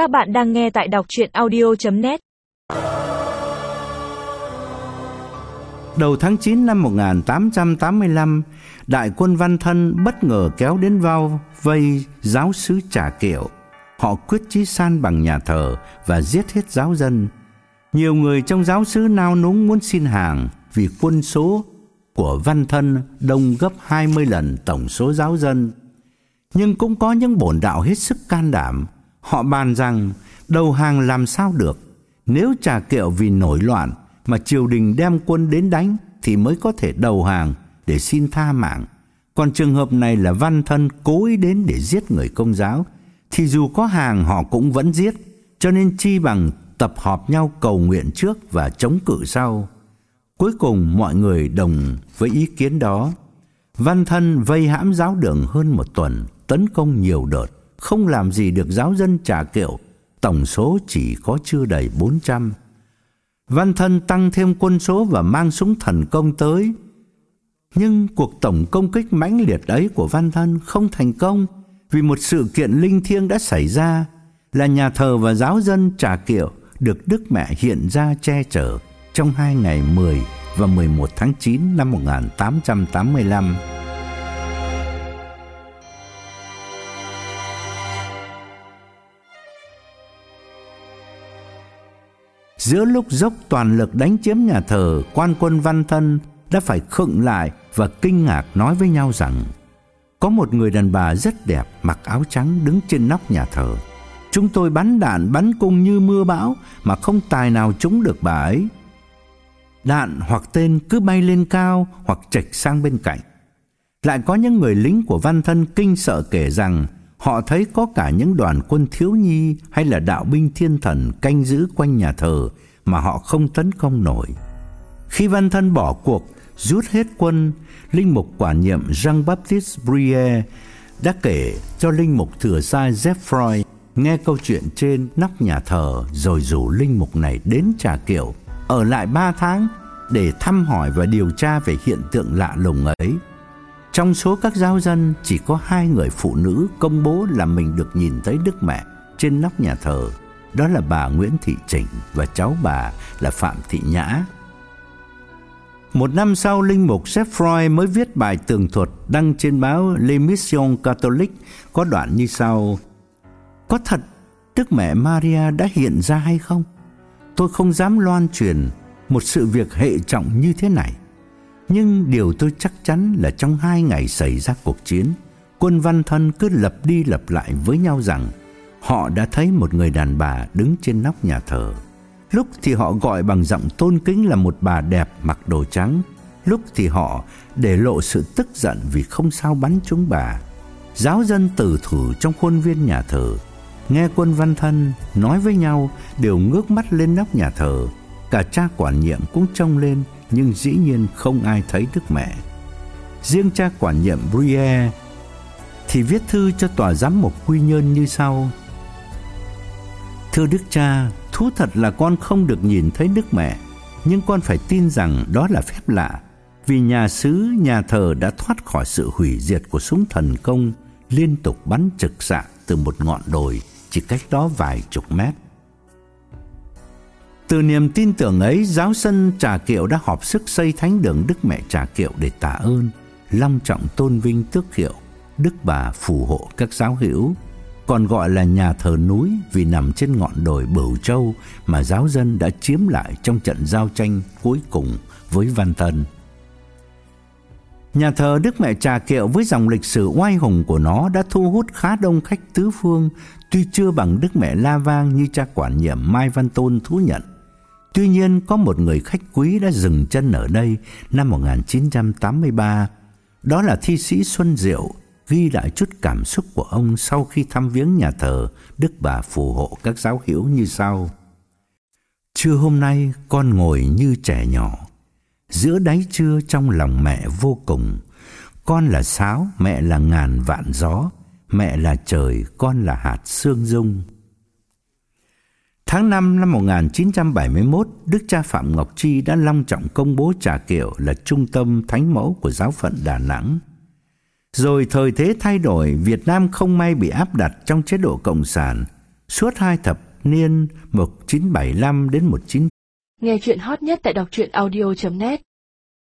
Các bạn đang nghe tại đọc chuyện audio.net Đầu tháng 9 năm 1885, đại quân Văn Thân bất ngờ kéo đến vào vây giáo sứ Trà Kiệu. Họ quyết chí san bằng nhà thờ và giết hết giáo dân. Nhiều người trong giáo sứ nao núng muốn xin hàng vì quân số của Văn Thân đông gấp 20 lần tổng số giáo dân. Nhưng cũng có những bổn đạo hết sức can đảm, họ bàn rằng đầu hàng làm sao được, nếu Trà Kiệu vì nổi loạn mà triều đình đem quân đến đánh thì mới có thể đầu hàng để xin tha mạng. Còn trường hợp này là Văn Thân cố ý đến để giết người công giáo thì dù có hàng họ cũng vẫn giết, cho nên chi bằng tập họp nhau cầu nguyện trước và chống cự sau. Cuối cùng mọi người đồng với ý kiến đó. Văn Thân vây hãm giáo đường hơn một tuần, tấn công nhiều đợt, không làm gì được giáo dân Trà Kiệu, tổng số chỉ có chưa đầy 400. Văn Thân tăng thêm quân số và mang súng thần công tới. Nhưng cuộc tổng công kích mãnh liệt ấy của Văn Thân không thành công vì một sự kiện linh thiêng đã xảy ra là nhà thờ và giáo dân Trà Kiệu được Đức Mẹ hiện ra che chở trong hai ngày 10 và 11 tháng 9 năm 1885. Giữa lúc dốc toàn lực đánh chiếm nhà thờ, quan quân Văn Thân đã phải khựng lại và kinh ngạc nói với nhau rằng có một người đàn bà rất đẹp mặc áo trắng đứng trên nóc nhà thờ. Chúng tôi bắn đạn bắn cung như mưa bão mà không tài nào trúng được bà ấy. Đạn hoặc tên cứ bay lên cao hoặc trạch sang bên cạnh. Lại có những người lính của Văn Thân kinh sợ kể rằng họ thấy có cả những đoàn quân thiếu nhi hay là đạo binh thiên thần canh giữ quanh nhà thờ mà họ không tấn công nổi. Khi Văn Thân bỏ cuộc, rút hết quân, linh mục quản nhiệm Jean-Baptiste briere đã kể cho linh mục thừa sai Geoffroy nghe câu chuyện trên nóc nhà thờ rồi rủ linh mục này đến Trà Kiệu ở lại 3 tháng để thăm hỏi và điều tra về hiện tượng lạ lùng ấy. Trong số các giáo dân chỉ có hai người phụ nữ công bố là mình được nhìn thấy Đức Mẹ trên nóc nhà thờ. Đó là bà Nguyễn Thị Chỉnh và cháu bà là Phạm Thị Nhã. Một năm sau, Linh Mục Sefroy mới viết bài tường thuật đăng trên báo L'Emission Catholique có đoạn như sau. Có thật Đức Mẹ Maria đã hiện ra hay không? Tôi không dám loan truyền một sự việc hệ trọng như thế này. Nhưng điều tôi chắc chắn là trong hai ngày xảy ra cuộc chiến, quân văn thân cứ lặp đi lặp lại với nhau rằng họ đã thấy một người đàn bà đứng trên nóc nhà thờ. Lúc thì họ gọi bằng giọng tôn kính là một bà đẹp mặc đồ trắng, lúc thì họ để lộ sự tức giận vì không sao bắn trúng bà. Giáo dân tử thủ trong khuôn viên nhà thờ nghe quân văn thân nói với nhau đều ngước mắt lên nóc nhà thờ, cả cha quản nhiệm cũng trông lên nhưng dĩ nhiên không ai thấy Đức Mẹ. Riêng cha quản nhiệm Briere thì viết thư cho tòa giám mục Quy Nhơn như sau: Thưa Đức Cha, thú thật là con không được nhìn thấy Đức Mẹ, nhưng con phải tin rằng đó là phép lạ, vì nhà xứ, nhà thờ đã thoát khỏi sự hủy diệt của súng thần công liên tục bắn trực xạ từ một ngọn đồi chỉ cách đó vài chục mét. Từ niềm tin tưởng ấy, giáo sân Trà Kiệu đã họp sức xây thánh đường Đức Mẹ Trà Kiệu để tạ ơn, long trọng tôn vinh tước hiệu Đức Bà phù hộ các giáo hữu, còn gọi là nhà thờ núi vì nằm trên ngọn đồi Bửu Châu mà giáo dân đã chiếm lại trong trận giao tranh cuối cùng với Văn Tân. Nhà thờ Đức Mẹ Trà Kiệu với dòng lịch sử oai hùng của nó đã thu hút khá đông khách tứ phương, tuy chưa bằng Đức Mẹ La Vang như cha quản nhiệm Mai Văn Tôn thú nhận. Tuy nhiên có một người khách quý đã dừng chân ở đây năm 1983, đó là thi sĩ Xuân Diệu, ghi lại chút cảm xúc của ông sau khi thăm viếng nhà thờ Đức Bà phù hộ các giáo hữu như sau. Trưa hôm nay con ngồi như trẻ nhỏ, giữa đáy trưa trong lòng mẹ vô cùng. Con là sáo, mẹ là ngàn vạn gió, mẹ là trời, con là hạt sương dung. Tháng 5 năm 1971, Đức cha Phạm Ngọc Chi đã long trọng công bố Trà Kiệu là trung tâm thánh mẫu của giáo phận Đà Nẵng. Rồi thời thế thay đổi, Việt Nam không may bị áp đặt trong chế độ cộng sản, suốt hai thập niên 1975 đến 19 Nghe truyện hot nhất tại doctruyenaudio.net